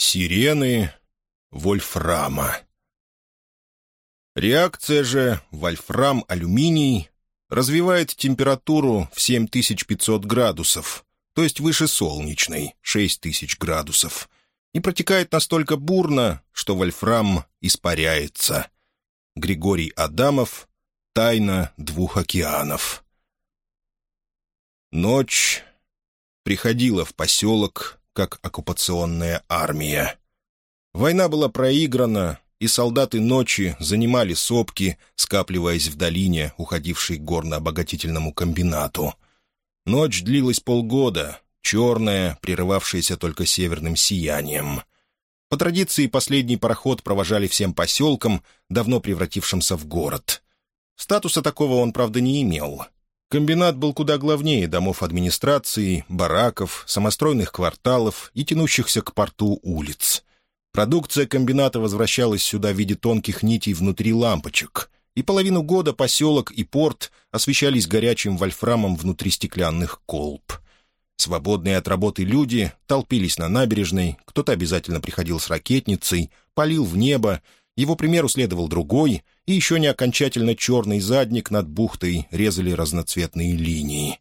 Сирены вольфрама. Реакция же вольфрам-алюминий развивает температуру в 7500 градусов, то есть выше солнечной, 6000 градусов, и протекает настолько бурно, что вольфрам испаряется. Григорий Адамов «Тайна двух океанов». Ночь приходила в поселок, как оккупационная армия. Война была проиграна, и солдаты ночи занимали сопки, скапливаясь в долине, уходившей к горно-обогатительному комбинату. Ночь длилась полгода, черная, прерывавшаяся только северным сиянием. По традиции последний пароход провожали всем поселкам, давно превратившимся в город. Статуса такого он, правда, не имел — Комбинат был куда главнее домов администрации, бараков, самостройных кварталов и тянущихся к порту улиц. Продукция комбината возвращалась сюда в виде тонких нитей внутри лампочек, и половину года поселок и порт освещались горячим вольфрамом внутри стеклянных колб. Свободные от работы люди толпились на набережной, кто-то обязательно приходил с ракетницей, палил в небо, его примеру следовал другой, и еще не окончательно черный задник над бухтой резали разноцветные линии.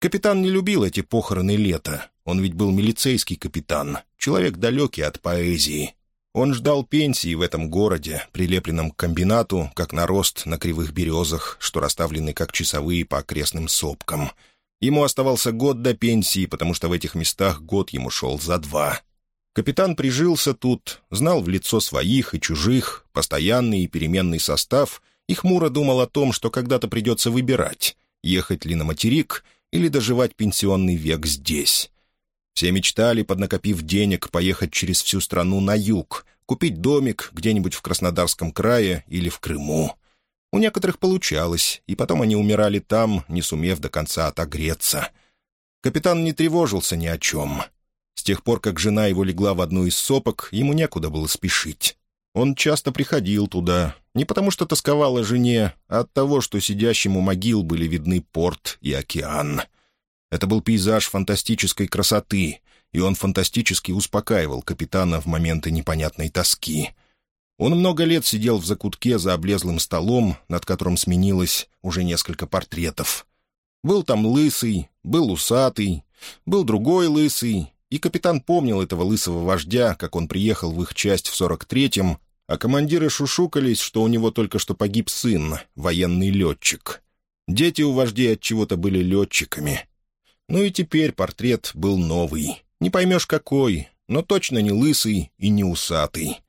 Капитан не любил эти похороны лета. Он ведь был милицейский капитан, человек далекий от поэзии. Он ждал пенсии в этом городе, прилепленном к комбинату, как нарост на кривых березах, что расставлены как часовые по окрестным сопкам. Ему оставался год до пенсии, потому что в этих местах год ему шел за два. Капитан прижился тут, знал в лицо своих и чужих, постоянный и переменный состав, и хмуро думал о том, что когда-то придется выбирать, ехать ли на материк или доживать пенсионный век здесь. Все мечтали, поднакопив денег, поехать через всю страну на юг, купить домик где-нибудь в Краснодарском крае или в Крыму. У некоторых получалось, и потом они умирали там, не сумев до конца отогреться. Капитан не тревожился ни о чем — с тех пор, как жена его легла в одну из сопок, ему некуда было спешить. Он часто приходил туда, не потому что тосковал о жене, а от того, что сидящему могил были видны порт и океан. Это был пейзаж фантастической красоты, и он фантастически успокаивал капитана в моменты непонятной тоски. Он много лет сидел в закутке за облезлым столом, над которым сменилось уже несколько портретов. Был там лысый, был усатый, был другой лысый, и капитан помнил этого лысого вождя, как он приехал в их часть в 43-м, а командиры шушукались, что у него только что погиб сын, военный летчик. Дети у вождей от чего-то были летчиками. Ну и теперь портрет был новый. Не поймешь какой, но точно не лысый и не усатый.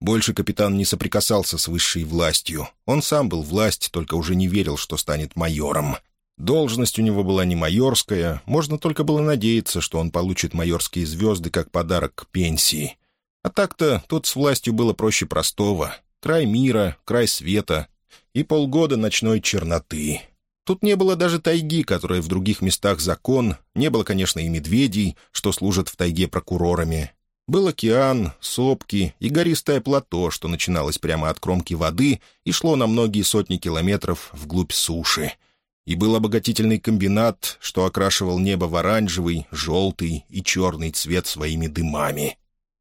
Больше капитан не соприкасался с высшей властью. Он сам был власть, только уже не верил, что станет майором. Должность у него была не майорская, можно только было надеяться, что он получит майорские звезды как подарок к пенсии. А так-то тут с властью было проще простого. Край мира, край света и полгода ночной черноты. Тут не было даже тайги, которая в других местах закон, не было, конечно, и медведей, что служат в тайге прокурорами. Был океан, сопки и гористое плато, что начиналось прямо от кромки воды и шло на многие сотни километров вглубь суши — и был обогатительный комбинат, что окрашивал небо в оранжевый, желтый и черный цвет своими дымами.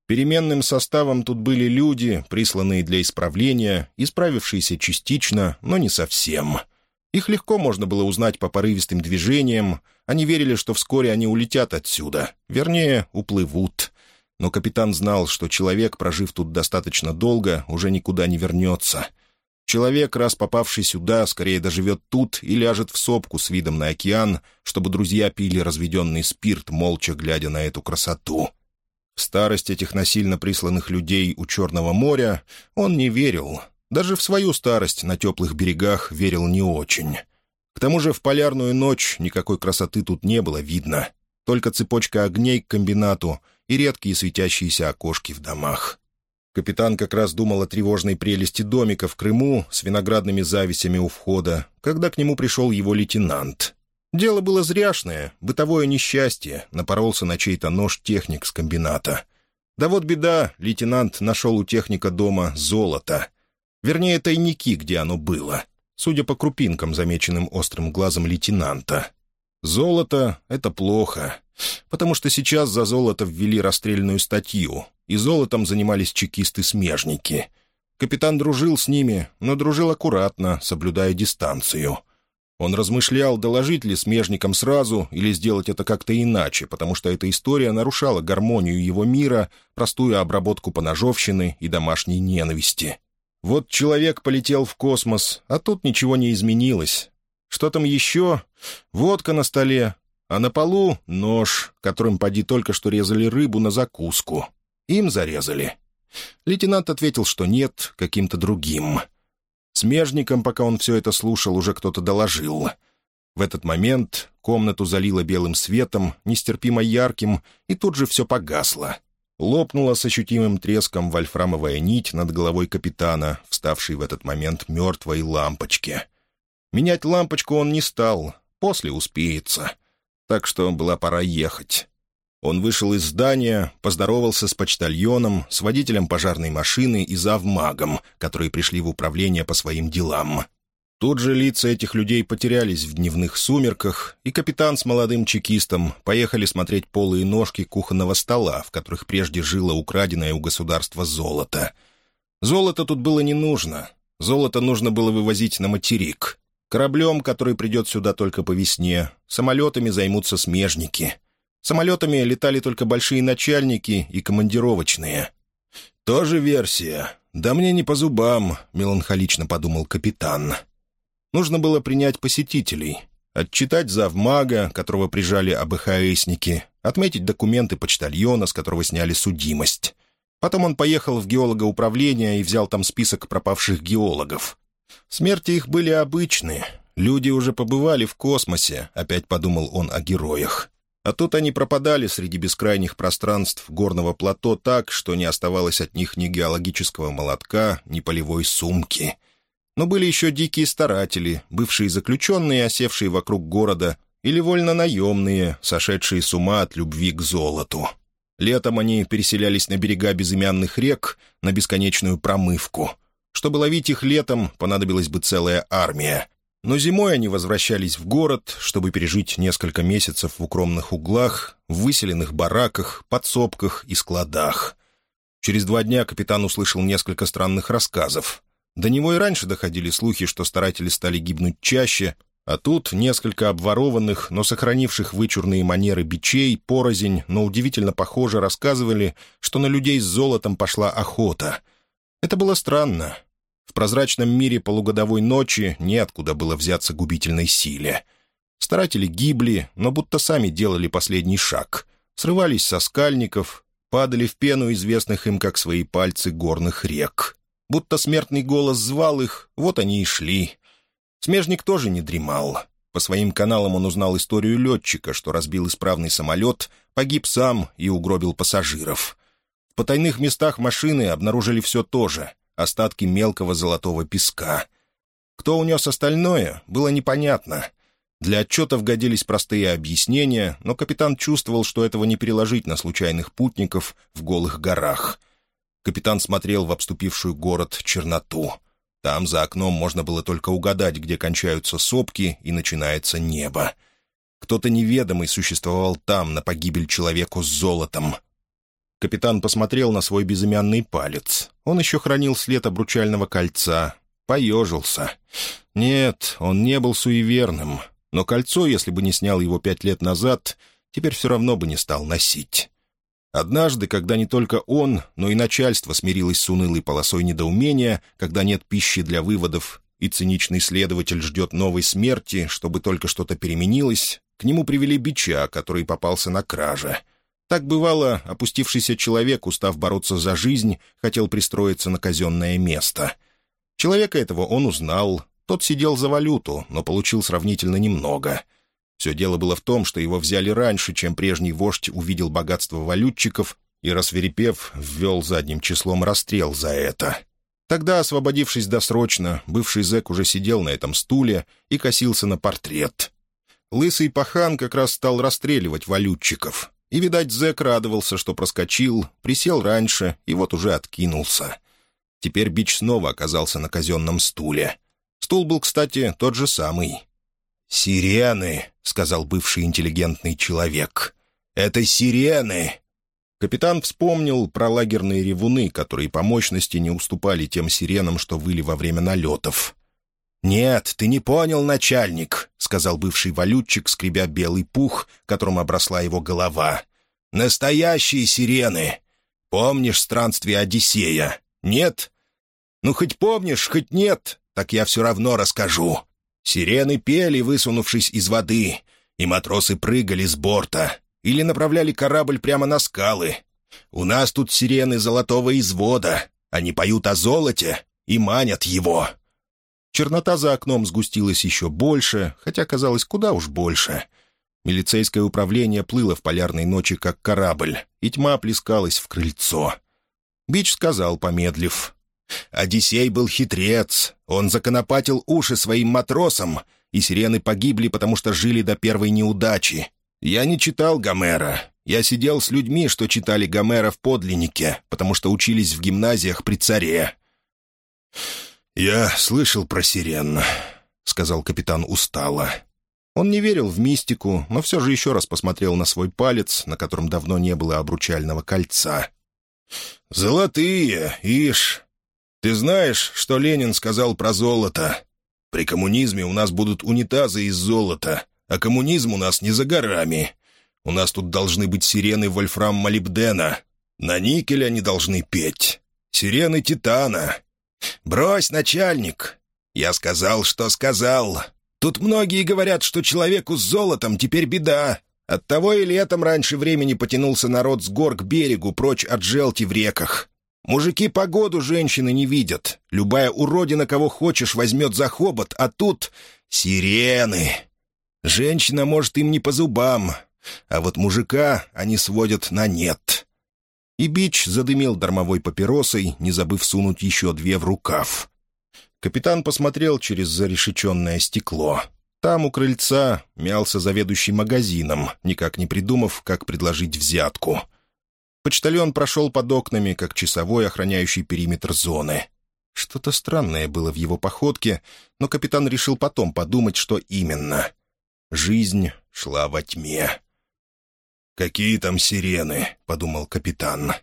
Переменным составом тут были люди, присланные для исправления, исправившиеся частично, но не совсем. Их легко можно было узнать по порывистым движениям, они верили, что вскоре они улетят отсюда, вернее, уплывут. Но капитан знал, что человек, прожив тут достаточно долго, уже никуда не вернется — Человек, раз попавший сюда, скорее доживет тут и ляжет в сопку с видом на океан, чтобы друзья пили разведенный спирт, молча глядя на эту красоту. В старость этих насильно присланных людей у Черного моря он не верил. Даже в свою старость на теплых берегах верил не очень. К тому же в полярную ночь никакой красоты тут не было видно. Только цепочка огней к комбинату и редкие светящиеся окошки в домах. Капитан как раз думал о тревожной прелести домика в Крыму с виноградными зависями у входа, когда к нему пришел его лейтенант. Дело было зряшное, бытовое несчастье, напоролся на чей-то нож техник с комбината. Да вот беда, лейтенант нашел у техника дома золото. Вернее, тайники, где оно было, судя по крупинкам, замеченным острым глазом лейтенанта. Золото — это плохо, потому что сейчас за золото ввели расстрельную статью, и золотом занимались чекисты-смежники. Капитан дружил с ними, но дружил аккуратно, соблюдая дистанцию. Он размышлял, доложить ли смежникам сразу или сделать это как-то иначе, потому что эта история нарушала гармонию его мира, простую обработку поножовщины и домашней ненависти. Вот человек полетел в космос, а тут ничего не изменилось. Что там еще? Водка на столе, а на полу — нож, которым поди только что резали рыбу на закуску. Им зарезали. Лейтенант ответил, что нет, каким-то другим. Смежником, пока он все это слушал, уже кто-то доложил. В этот момент комнату залило белым светом, нестерпимо ярким, и тут же все погасло. Лопнула с ощутимым треском вольфрамовая нить над головой капитана, вставшей в этот момент мертвой лампочки. Менять лампочку он не стал, после успеется. Так что была пора ехать. Он вышел из здания, поздоровался с почтальоном, с водителем пожарной машины и завмагом, которые пришли в управление по своим делам. Тут же лица этих людей потерялись в дневных сумерках, и капитан с молодым чекистом поехали смотреть полые ножки кухонного стола, в которых прежде жило украденное у государства золото. Золото тут было не нужно. Золото нужно было вывозить на материк. Кораблем, который придет сюда только по весне, самолетами займутся смежники. Самолетами летали только большие начальники и командировочные. «Тоже версия. Да мне не по зубам», — меланхолично подумал капитан. Нужно было принять посетителей, отчитать завмага, которого прижали АБХСники, отметить документы почтальона, с которого сняли судимость. Потом он поехал в геологоуправление и взял там список пропавших геологов. Смерти их были обычные. Люди уже побывали в космосе, опять подумал он о героях. А тут они пропадали среди бескрайних пространств горного плато так, что не оставалось от них ни геологического молотка, ни полевой сумки — но были еще дикие старатели, бывшие заключенные, осевшие вокруг города, или вольно-наемные, сошедшие с ума от любви к золоту. Летом они переселялись на берега безымянных рек на бесконечную промывку. Чтобы ловить их летом, понадобилась бы целая армия. Но зимой они возвращались в город, чтобы пережить несколько месяцев в укромных углах, в выселенных бараках, подсобках и складах. Через два дня капитан услышал несколько странных рассказов. До него и раньше доходили слухи, что старатели стали гибнуть чаще, а тут несколько обворованных, но сохранивших вычурные манеры бичей, порознь, но удивительно похоже рассказывали, что на людей с золотом пошла охота. Это было странно. В прозрачном мире полугодовой ночи неоткуда было взяться губительной силе. Старатели гибли, но будто сами делали последний шаг. Срывались со скальников, падали в пену известных им как свои пальцы горных рек будто смертный голос звал их, вот они и шли. Смежник тоже не дремал. По своим каналам он узнал историю летчика, что разбил исправный самолет, погиб сам и угробил пассажиров. В потайных местах машины обнаружили все то же — остатки мелкого золотого песка. Кто унес остальное, было непонятно. Для отчетов годились простые объяснения, но капитан чувствовал, что этого не переложить на случайных путников в голых горах — Капитан смотрел в обступившую город черноту. Там за окном можно было только угадать, где кончаются сопки и начинается небо. Кто-то неведомый существовал там, на погибель человеку с золотом. Капитан посмотрел на свой безымянный палец. Он еще хранил след обручального кольца. Поежился. Нет, он не был суеверным. Но кольцо, если бы не снял его пять лет назад, теперь все равно бы не стал носить. Однажды, когда не только он, но и начальство смирилось с унылой полосой недоумения, когда нет пищи для выводов, и циничный следователь ждет новой смерти, чтобы только что-то переменилось, к нему привели бича, который попался на краже. Так бывало, опустившийся человек, устав бороться за жизнь, хотел пристроиться на казенное место. Человека этого он узнал, тот сидел за валюту, но получил сравнительно немного — все дело было в том, что его взяли раньше, чем прежний вождь увидел богатство валютчиков и, рассверепев, ввел задним числом расстрел за это. Тогда, освободившись досрочно, бывший зэк уже сидел на этом стуле и косился на портрет. Лысый пахан как раз стал расстреливать валютчиков. И, видать, зэк радовался, что проскочил, присел раньше и вот уже откинулся. Теперь бич снова оказался на казенном стуле. Стул был, кстати, тот же самый. «Сирены», — сказал бывший интеллигентный человек. «Это сирены!» Капитан вспомнил про лагерные ревуны, которые по мощности не уступали тем сиренам, что выли во время налетов. «Нет, ты не понял, начальник», — сказал бывший валютчик, скребя белый пух, которым обросла его голова. «Настоящие сирены! Помнишь странствие Одиссея? Нет? Ну, хоть помнишь, хоть нет, так я все равно расскажу. Сирены пели, высунувшись из воды, и матросы прыгали с борта, или направляли корабль прямо на скалы. У нас тут сирены золотого извода. Они поют о золоте и манят его. Чернота за окном сгустилась еще больше, хотя казалось куда уж больше. Милицейское управление плыло в полярной ночи, как корабль, и тьма плескалась в крыльцо. Бич сказал, помедлив. «Одиссей был хитрец. Он законопатил уши своим матросам, и сирены погибли, потому что жили до первой неудачи. Я не читал Гомера. Я сидел с людьми, что читали Гомера в подлиннике, потому что учились в гимназиях при царе». «Я слышал про сирен», — сказал капитан устало. Он не верил в мистику, но все же еще раз посмотрел на свой палец, на котором давно не было обручального кольца. «Золотые, ишь! Ты знаешь, что Ленин сказал про золото? При коммунизме у нас будут унитазы из золота, а коммунизм у нас не за горами. У нас тут должны быть сирены вольфрам-молибдена. На никеле они должны петь. Сирены титана. Брось, начальник. Я сказал, что сказал. Тут многие говорят, что человеку с золотом теперь беда. Оттого и летом раньше времени потянулся народ с гор к берегу, прочь от желти в реках. Мужики погоду женщины не видят. Любая уродина, кого хочешь, возьмет за хобот, а тут сирены. Женщина может им не по зубам, а вот мужика они сводят на нет. И Бич задымил дармовой папиросой, не забыв сунуть еще две в рукав. Капитан посмотрел через зарешеченное стекло. Там у крыльца мялся заведующий магазином, никак не придумав, как предложить взятку. Почтальон прошел под окнами, как часовой, охраняющий периметр зоны. Что-то странное было в его походке, но капитан решил потом подумать, что именно — Жизнь шла во тьме. «Какие там сирены?» — подумал капитан.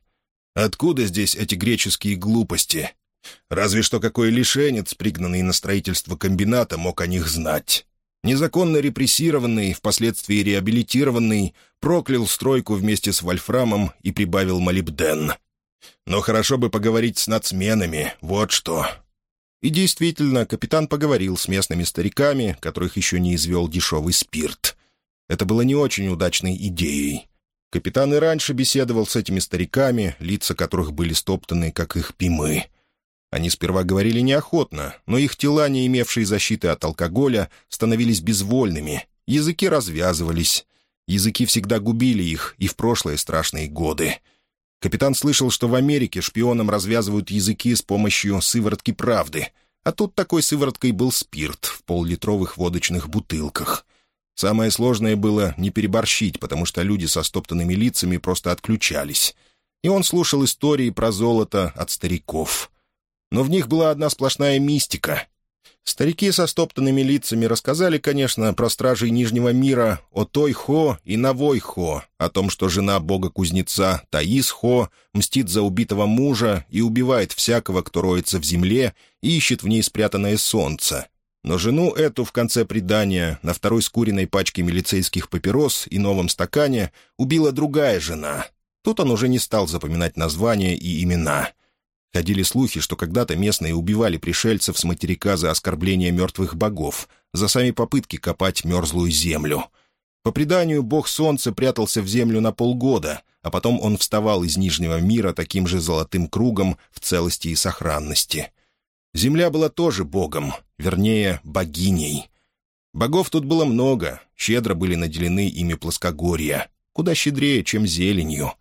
«Откуда здесь эти греческие глупости? Разве что какой лишенец, пригнанный на строительство комбината, мог о них знать. Незаконно репрессированный, впоследствии реабилитированный, проклял стройку вместе с Вольфрамом и прибавил молибден. Но хорошо бы поговорить с нацменами, вот что. И действительно, капитан поговорил с местными стариками, которых еще не извел дешевый спирт. Это было не очень удачной идеей. Капитан и раньше беседовал с этими стариками, лица которых были стоптаны, как их пимы. Они сперва говорили неохотно, но их тела, не имевшие защиты от алкоголя, становились безвольными, языки развязывались. Языки всегда губили их и в прошлые страшные годы. Капитан слышал, что в Америке шпионам развязывают языки с помощью сыворотки правды, а тут такой сывороткой был спирт в поллитровых водочных бутылках. Самое сложное было не переборщить, потому что люди со стоптанными лицами просто отключались. И он слушал истории про золото от стариков. Но в них была одна сплошная мистика. Старики со стоптанными лицами рассказали, конечно, про стражей Нижнего мира о Той-Хо и Навой-Хо, о том, что жена бога-кузнеца Таис-Хо мстит за убитого мужа и убивает всякого, кто роется в земле и ищет в ней спрятанное солнце. Но жену эту в конце предания на второй скуренной пачке милицейских папирос и новом стакане убила другая жена. Тут он уже не стал запоминать названия и имена — Ходили слухи, что когда-то местные убивали пришельцев с материка за оскорбление мертвых богов, за сами попытки копать мерзлую землю. По преданию, бог солнца прятался в землю на полгода, а потом он вставал из Нижнего мира таким же золотым кругом в целости и сохранности. Земля была тоже богом, вернее, богиней. Богов тут было много, щедро были наделены ими плоскогорья, куда щедрее, чем зеленью.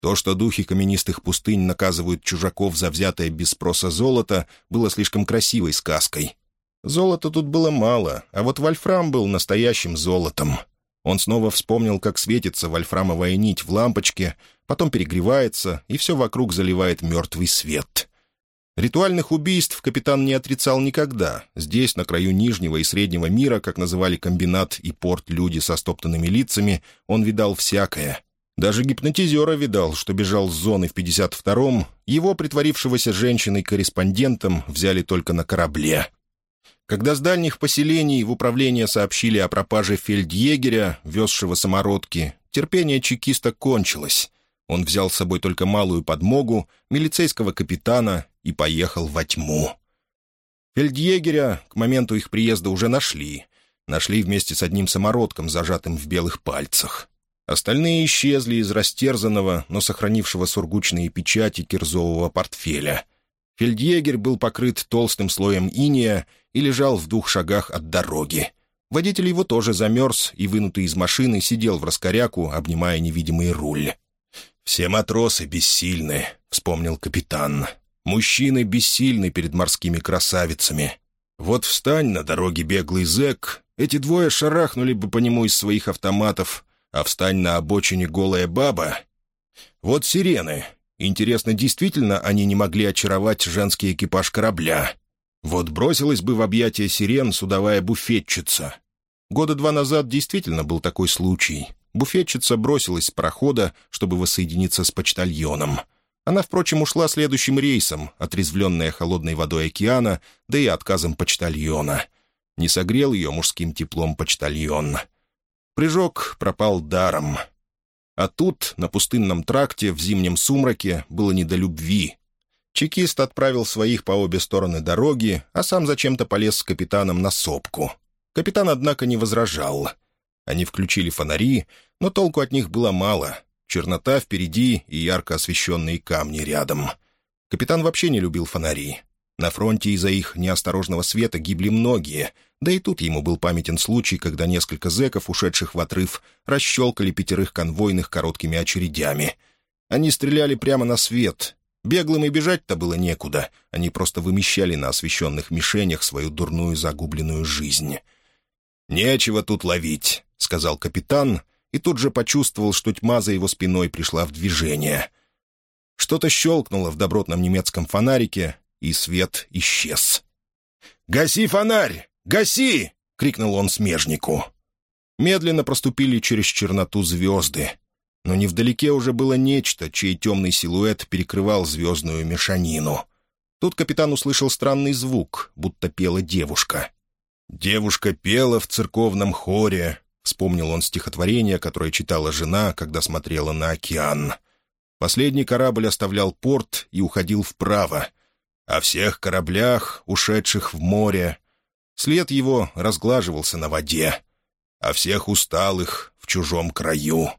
То, что духи каменистых пустынь наказывают чужаков за взятое без спроса золото, было слишком красивой сказкой. Золота тут было мало, а вот вольфрам был настоящим золотом. Он снова вспомнил, как светится вольфрамовая нить в лампочке, потом перегревается, и все вокруг заливает мертвый свет. Ритуальных убийств капитан не отрицал никогда. Здесь, на краю Нижнего и Среднего мира, как называли комбинат и порт люди со стоптанными лицами, он видал всякое — Даже гипнотизера видал, что бежал с зоны в 52-м, его, притворившегося женщиной-корреспондентом, взяли только на корабле. Когда с дальних поселений в управление сообщили о пропаже фельдъегеря, везшего самородки, терпение чекиста кончилось. Он взял с собой только малую подмогу, милицейского капитана и поехал во тьму. Фельдъегеря к моменту их приезда уже нашли. Нашли вместе с одним самородком, зажатым в белых пальцах. Остальные исчезли из растерзанного, но сохранившего сургучные печати кирзового портфеля. Фельдъегерь был покрыт толстым слоем иния и лежал в двух шагах от дороги. Водитель его тоже замерз и, вынутый из машины, сидел в раскоряку, обнимая невидимый руль. «Все матросы бессильны», — вспомнил капитан. «Мужчины бессильны перед морскими красавицами. Вот встань на дороге беглый зэк, эти двое шарахнули бы по нему из своих автоматов, а встань на обочине голая баба. Вот сирены. Интересно, действительно они не могли очаровать женский экипаж корабля? Вот бросилась бы в объятия сирен судовая буфетчица. Года два назад действительно был такой случай. Буфетчица бросилась с прохода, чтобы воссоединиться с почтальоном. Она, впрочем, ушла следующим рейсом, отрезвленная холодной водой океана, да и отказом почтальона. Не согрел ее мужским теплом почтальон. Прыжок пропал даром. А тут, на пустынном тракте, в зимнем сумраке, было не до любви. Чекист отправил своих по обе стороны дороги, а сам зачем-то полез с капитаном на сопку. Капитан, однако, не возражал. Они включили фонари, но толку от них было мало. Чернота впереди и ярко освещенные камни рядом. Капитан вообще не любил фонари. На фронте из-за их неосторожного света гибли многие, да и тут ему был памятен случай, когда несколько зэков, ушедших в отрыв, расщелкали пятерых конвойных короткими очередями. Они стреляли прямо на свет. Беглым и бежать-то было некуда, они просто вымещали на освещенных мишенях свою дурную загубленную жизнь. «Нечего тут ловить», — сказал капитан, и тут же почувствовал, что тьма за его спиной пришла в движение. Что-то щелкнуло в добротном немецком фонарике, и свет исчез. «Гаси фонарь! Гаси!» — крикнул он смежнику. Медленно проступили через черноту звезды. Но невдалеке уже было нечто, чей темный силуэт перекрывал звездную мешанину. Тут капитан услышал странный звук, будто пела девушка. «Девушка пела в церковном хоре», — вспомнил он стихотворение, которое читала жена, когда смотрела на океан. Последний корабль оставлял порт и уходил вправо, о всех кораблях, ушедших в море. След его разглаживался на воде. О всех усталых в чужом краю.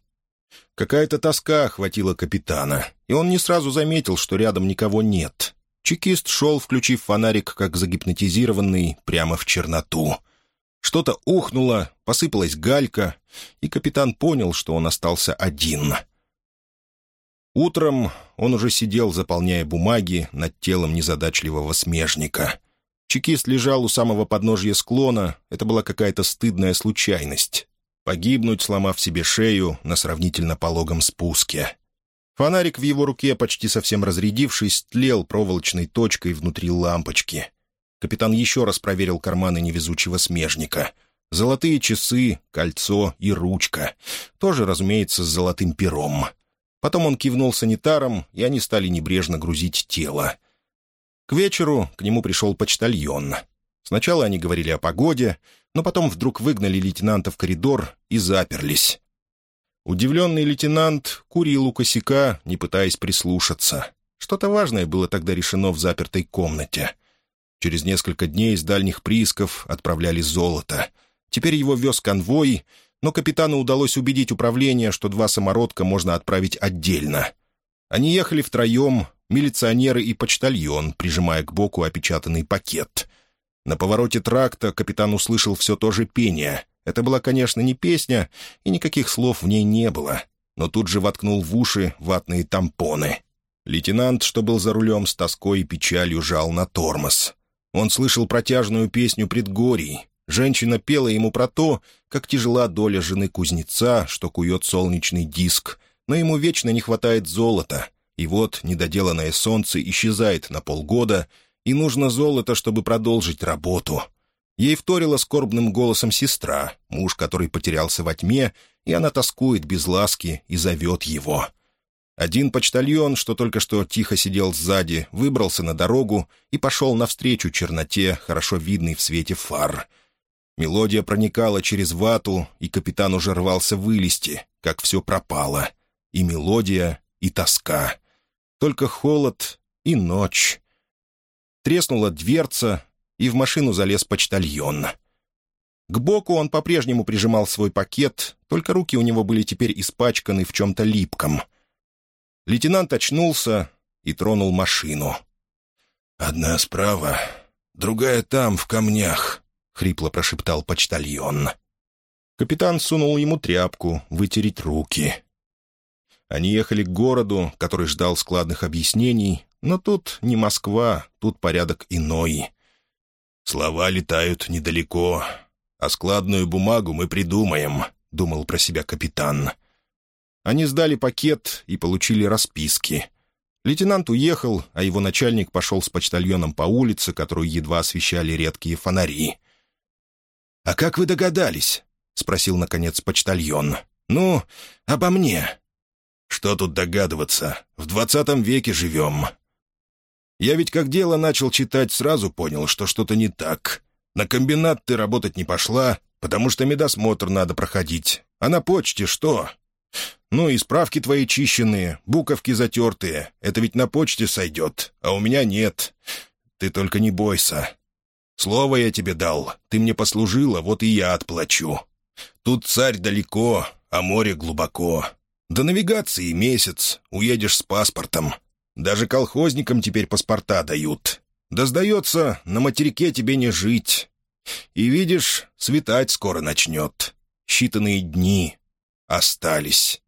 Какая-то тоска охватила капитана, и он не сразу заметил, что рядом никого нет. Чекист шел, включив фонарик, как загипнотизированный, прямо в черноту. Что-то ухнуло, посыпалась галька, и капитан понял, что он остался один — Утром он уже сидел, заполняя бумаги над телом незадачливого смежника. Чекист лежал у самого подножья склона, это была какая-то стыдная случайность. Погибнуть, сломав себе шею на сравнительно пологом спуске. Фонарик в его руке, почти совсем разрядившись, тлел проволочной точкой внутри лампочки. Капитан еще раз проверил карманы невезучего смежника. Золотые часы, кольцо и ручка. Тоже, разумеется, с золотым пером. Потом он кивнул санитарам, и они стали небрежно грузить тело. К вечеру к нему пришел почтальон. Сначала они говорили о погоде, но потом вдруг выгнали лейтенанта в коридор и заперлись. Удивленный лейтенант курил у косяка, не пытаясь прислушаться. Что-то важное было тогда решено в запертой комнате. Через несколько дней из дальних приисков отправляли золото. Теперь его вез конвой, но капитану удалось убедить управление, что два самородка можно отправить отдельно. Они ехали втроем, милиционеры и почтальон, прижимая к боку опечатанный пакет. На повороте тракта капитан услышал все то же пение. Это была, конечно, не песня, и никаких слов в ней не было, но тут же воткнул в уши ватные тампоны. Лейтенант, что был за рулем, с тоской и печалью жал на тормоз. Он слышал протяжную песню предгорий, Женщина пела ему про то, как тяжела доля жены кузнеца, что кует солнечный диск, но ему вечно не хватает золота. И вот недоделанное солнце исчезает на полгода, и нужно золото, чтобы продолжить работу. Ей вторила скорбным голосом сестра, муж, который потерялся во тьме, и она тоскует без ласки и зовет его. Один почтальон, что только что тихо сидел сзади, выбрался на дорогу и пошел навстречу черноте, хорошо видной в свете фар. Мелодия проникала через вату, и капитан уже рвался вылезти, как все пропало. И мелодия, и тоска. Только холод и ночь. Треснула дверца, и в машину залез почтальон. К боку он по-прежнему прижимал свой пакет, только руки у него были теперь испачканы в чем-то липком. Лейтенант очнулся и тронул машину. «Одна справа, другая там, в камнях», — хрипло прошептал почтальон. Капитан сунул ему тряпку, вытереть руки. Они ехали к городу, который ждал складных объяснений, но тут не Москва, тут порядок иной. «Слова летают недалеко, а складную бумагу мы придумаем», — думал про себя капитан. Они сдали пакет и получили расписки. Лейтенант уехал, а его начальник пошел с почтальоном по улице, которую едва освещали редкие фонари. «А как вы догадались?» — спросил, наконец, почтальон. «Ну, обо мне». «Что тут догадываться? В двадцатом веке живем. Я ведь как дело начал читать, сразу понял, что что-то не так. На комбинат ты работать не пошла, потому что медосмотр надо проходить. А на почте что? Ну и справки твои чищенные, буковки затертые. Это ведь на почте сойдет, а у меня нет. Ты только не бойся. Слово я тебе дал, ты мне послужила, вот и я отплачу. Тут царь далеко, а море глубоко. До навигации месяц, уедешь с паспортом. Даже колхозникам теперь паспорта дают. Да, сдается, на материке тебе не жить. И видишь, светать скоро начнет. Считанные дни остались.